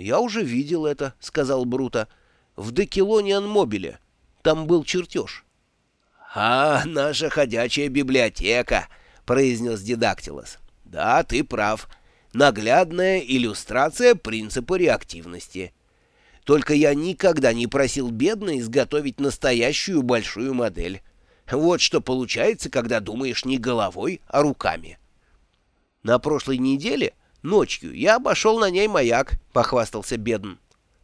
«Я уже видел это», — сказал Брута. «В Декилониан Мобиле. Там был чертеж». «А, наша ходячая библиотека», — произнес Дидактилос. «Да, ты прав. Наглядная иллюстрация принципа реактивности. Только я никогда не просил бедно изготовить настоящую большую модель. Вот что получается, когда думаешь не головой, а руками». «На прошлой неделе, ночью, я обошел на ней маяк», — похвастался Бедн.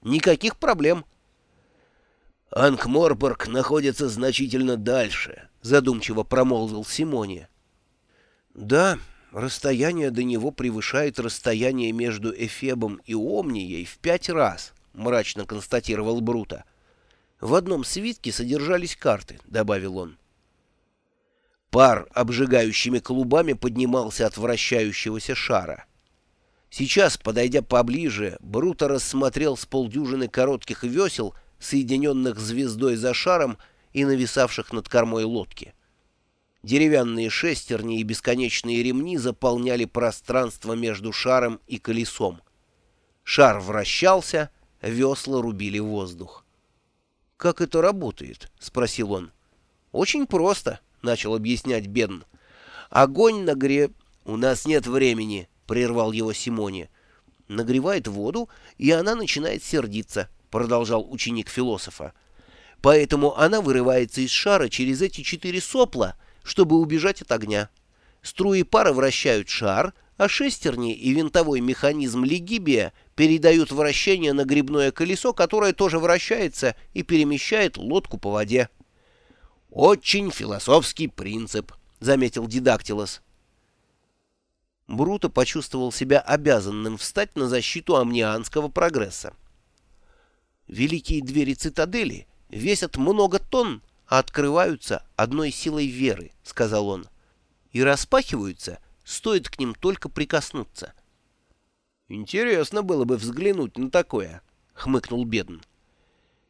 «Никаких проблем». «Анкморпорг находится значительно дальше», — задумчиво промолвил Симоне. «Да, расстояние до него превышает расстояние между Эфебом и Омнией в пять раз», — мрачно констатировал Брута. «В одном свитке содержались карты», — добавил он. Пар обжигающими клубами поднимался от вращающегося шара. Сейчас, подойдя поближе, Бруто рассмотрел с полдюжины коротких весел, соединенных звездой за шаром и нависавших над кормой лодки. Деревянные шестерни и бесконечные ремни заполняли пространство между шаром и колесом. Шар вращался, весла рубили воздух. «Как это работает?» — спросил он. «Очень просто», — начал объяснять Бен. «Огонь нагре...» «У нас нет времени», — прервал его Симоне. «Нагревает воду, и она начинает сердиться», — продолжал ученик философа. «Поэтому она вырывается из шара через эти четыре сопла, чтобы убежать от огня. Струи пара вращают шар, а шестерни и винтовой механизм Легибия передают вращение на грибное колесо, которое тоже вращается и перемещает лодку по воде». «Очень философский принцип», — заметил Дидактилос. Бруто почувствовал себя обязанным встать на защиту амнианского прогресса. Великие двери цитадели весят много тонн, а открываются одной силой веры, — сказал он, — и распахиваются, стоит к ним только прикоснуться. — Интересно было бы взглянуть на такое, — хмыкнул Бедн.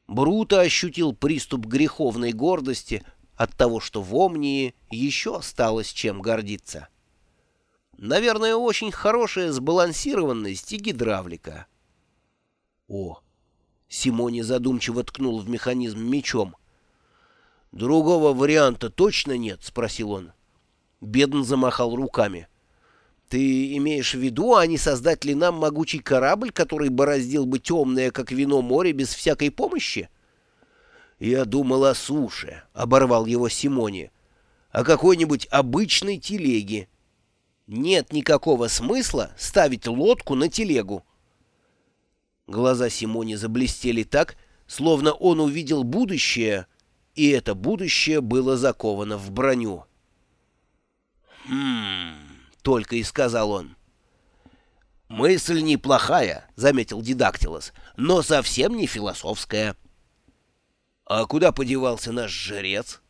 Бруто ощутил приступ греховной гордости — от того, что в Омнии еще осталось чем гордиться. Наверное, очень хорошая сбалансированность и гидравлика. О! Симони задумчиво ткнул в механизм мечом. «Другого варианта точно нет?» — спросил он. Бедн замахал руками. «Ты имеешь в виду, а не создать ли нам могучий корабль, который бороздил бы темное, как вино, море без всякой помощи?» «Я думал о суше», — оборвал его Симоне, — «о какой-нибудь обычной телеге». «Нет никакого смысла ставить лодку на телегу». Глаза Симоне заблестели так, словно он увидел будущее, и это будущее было заковано в броню. «Хм...» — только и сказал он. «Мысль неплохая», — заметил Дидактилос, — «но совсем не философская». «А куда подевался наш жрец?»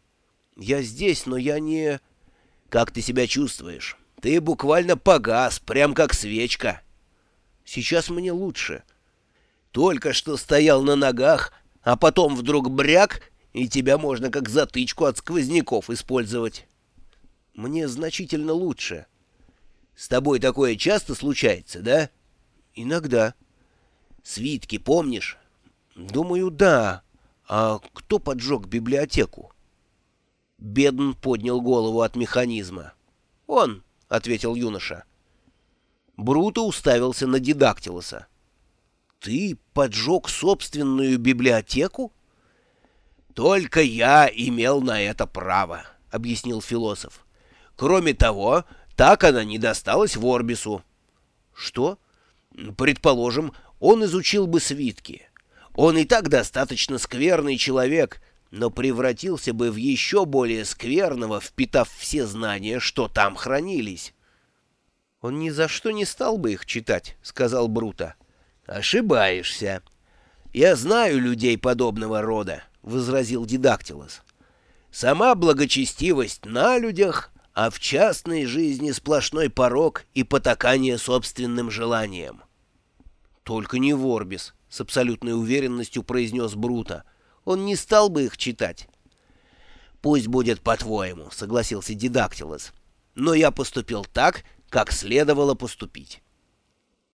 «Я здесь, но я не...» «Как ты себя чувствуешь? Ты буквально погас, прям как свечка». «Сейчас мне лучше». «Только что стоял на ногах, а потом вдруг бряк, и тебя можно как затычку от сквозняков использовать». «Мне значительно лучше». «С тобой такое часто случается, да?» «Иногда». «Свитки помнишь?» «Думаю, да». «А кто поджег библиотеку?» Бедн поднял голову от механизма. «Он», — ответил юноша. Бруто уставился на Дидактилоса. «Ты поджег собственную библиотеку?» «Только я имел на это право», — объяснил философ. «Кроме того, так она не досталась Ворбису». «Что?» «Предположим, он изучил бы свитки». Он и так достаточно скверный человек, но превратился бы в еще более скверного, впитав все знания, что там хранились. «Он ни за что не стал бы их читать», — сказал Брута. «Ошибаешься. Я знаю людей подобного рода», — возразил Дидактилос. «Сама благочестивость на людях, а в частной жизни сплошной порог и потакание собственным желаниям». «Только не Ворбис», — с абсолютной уверенностью произнес Брута. «Он не стал бы их читать». «Пусть будет по-твоему», — согласился Дидактилос. «Но я поступил так, как следовало поступить».